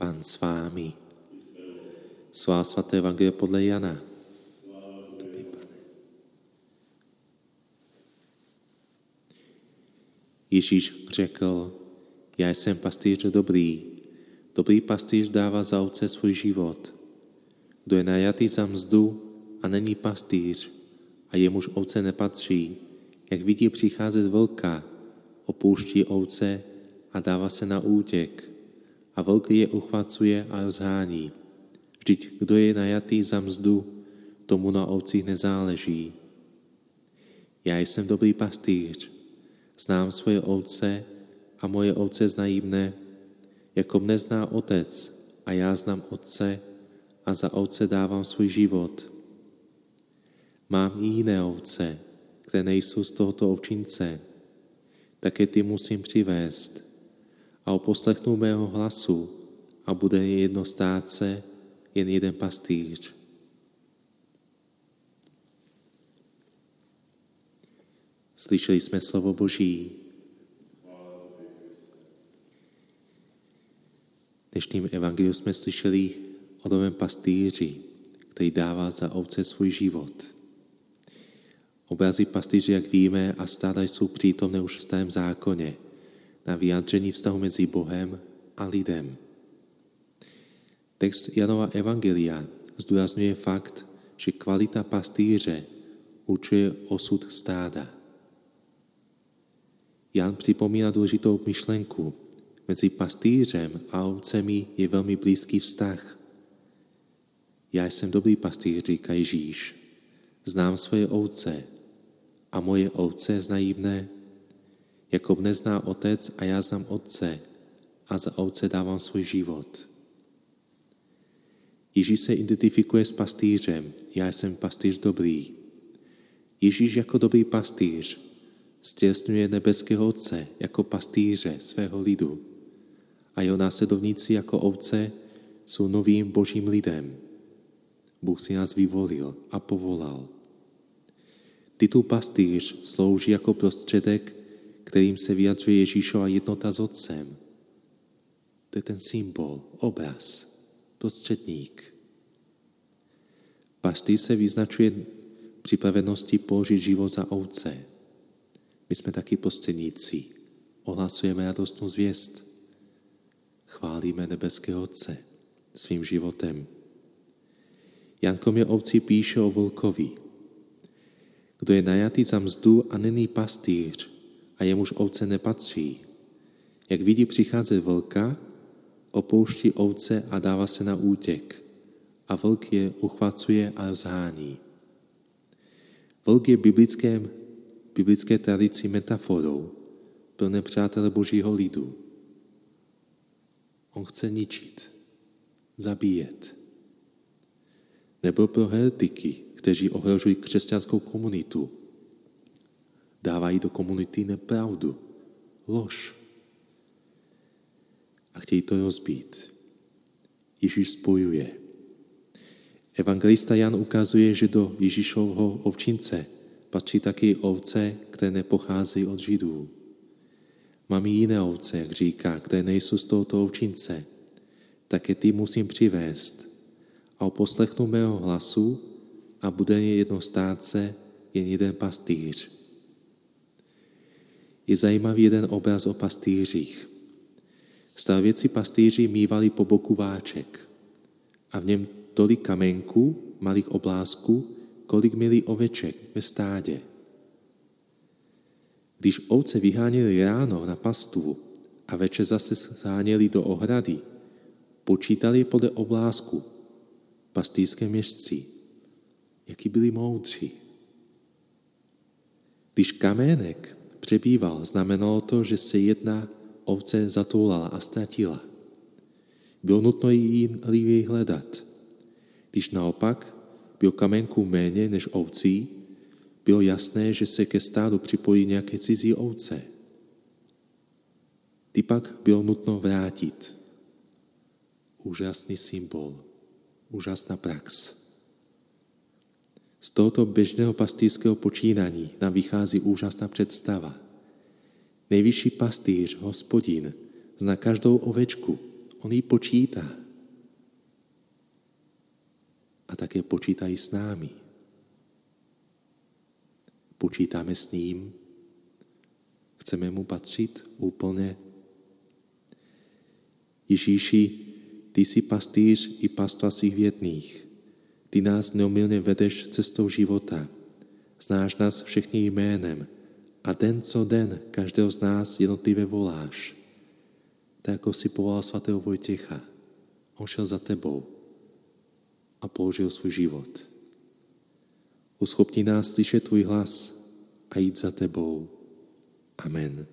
Pán s vámi. Svá svaté evangelie podle Jana. Ježíš řekl, já jsem pastýř dobrý. Dobrý pastýř dává za ovce svůj život. Kdo je najatý za mzdu a není pastýř a jemuž ovce nepatří, jak vidí přicházet vlka, opouští ovce a dává se na útěk. A vlk je uchvacuje a rozhání. Vždyť kdo je najatý za mzdu, tomu na ovcích nezáleží. Já jsem dobrý pastýř, znám svoje ovce a moje ovce znají mne, jako mne zná otec a já znám otce a za ovce dávám svůj život. Mám i jiné ovce, které nejsou z tohoto ovčince, také ty musím přivést a uposlechnou mého hlasu a bude jedno stáce, jen jeden pastýř. Slyšeli jsme slovo Boží. dnešním evangeliu jsme slyšeli o novém pastýři, který dává za ovce svůj život. Obrazy pastýře, jak víme, a stále jsou přítomné už v starém zákoně na vyjádření vztahu mezi Bohem a lidem. Text Janova Evangelia zdůrazňuje fakt, že kvalita pastýře určuje osud stáda. Jan připomíná důležitou myšlenku. Mezi pastýřem a ovcemi je velmi blízký vztah. Já jsem dobrý pastýř, říká Ježíš. Znám svoje ovce a moje ovce znají mne. Jako mne zná otec a já znám otce a za ovce dávám svůj život. Ježíš se identifikuje s pastýřem. Já jsem pastýř dobrý. Ježíš jako dobrý pastýř stěsňuje nebeského Otce jako pastýře svého lidu a jeho následovníci jako ovce jsou novým božím lidem. Bůh si nás vyvolil a povolal. Titul pastýř slouží jako prostředek, kterým se vyjadřuje Ježíšova jednota s Otcem. To je ten symbol, obraz, prostředník. Pastýř se vyznačuje připravenosti položit život za ovce. My jsme taky prostředníci. Ohlasujeme radostnou zvěst. Chválíme nebeského Otce svým životem. Jankom je ovci píše o volkovi. Kdo je najatý za mzdu a není pastýř a jemuž ovce nepatří. Jak vidí přicházet vlka, opouští ovce a dává se na útěk a vlk je uchvacuje a rozhání. Vlk je biblické, biblické tradici metaforou pro nepřátele božího lidu. On chce ničit, zabíjet. Nebo pro heretiky, kteří ohrožují křesťanskou komunitu. Dávají do komunity nepravdu, lož. A chtějí to rozbít. Ježíš spojuje. Evangelista Jan ukazuje, že do Ježíšovho ovčince patří taky ovce, které nepocházejí od Židů. Mám i jiné ovce, jak říká, které nejsou z tohoto ovčince. Také ty musím přivést. A poslechnu mého hlasu a bude jedno státce, jen jeden pastýř. Je zajímavý jeden obraz o pastýřích. Stavěci pastýři mývali po boku váček a v něm tolik kamenků, malých oblázků, kolik měli oveček ve stádě. Když ovce vyháněli ráno na pastvu a večer zase sháněli do ohrady, počítali podle oblásku pastýřské měšci, jaký byli moudří. Když kamének přebýval, znamenalo to, že se jedna ovce zatoulala a ztratila. Bylo nutno ji hledat. Když naopak byl kamenků méně než ovcí, bylo jasné, že se ke stádu připojí nějaké cizí ovce. Ty pak bylo nutno vrátit. Úžasný symbol, úžasná prax. Z tohoto běžného pastýřského počínání nám vychází úžasná představa. Nejvyšší pastýř, hospodin, zná každou ovečku On ji počítá. A také počítá i s námi. Počítáme s ním, chceme mu patřit úplně. Ježíši, ty jsi pastýř i pastva svých větných. Ty nás neomylně vedeš cestou života. Znáš nás všechny jménem a den co den každého z nás jednotlivě voláš. Tak jako si povolal svatého Vojtěcha. On šel za tebou a položil svůj život. Uschopni nás slyšet tvůj hlas a jít za tebou. Amen.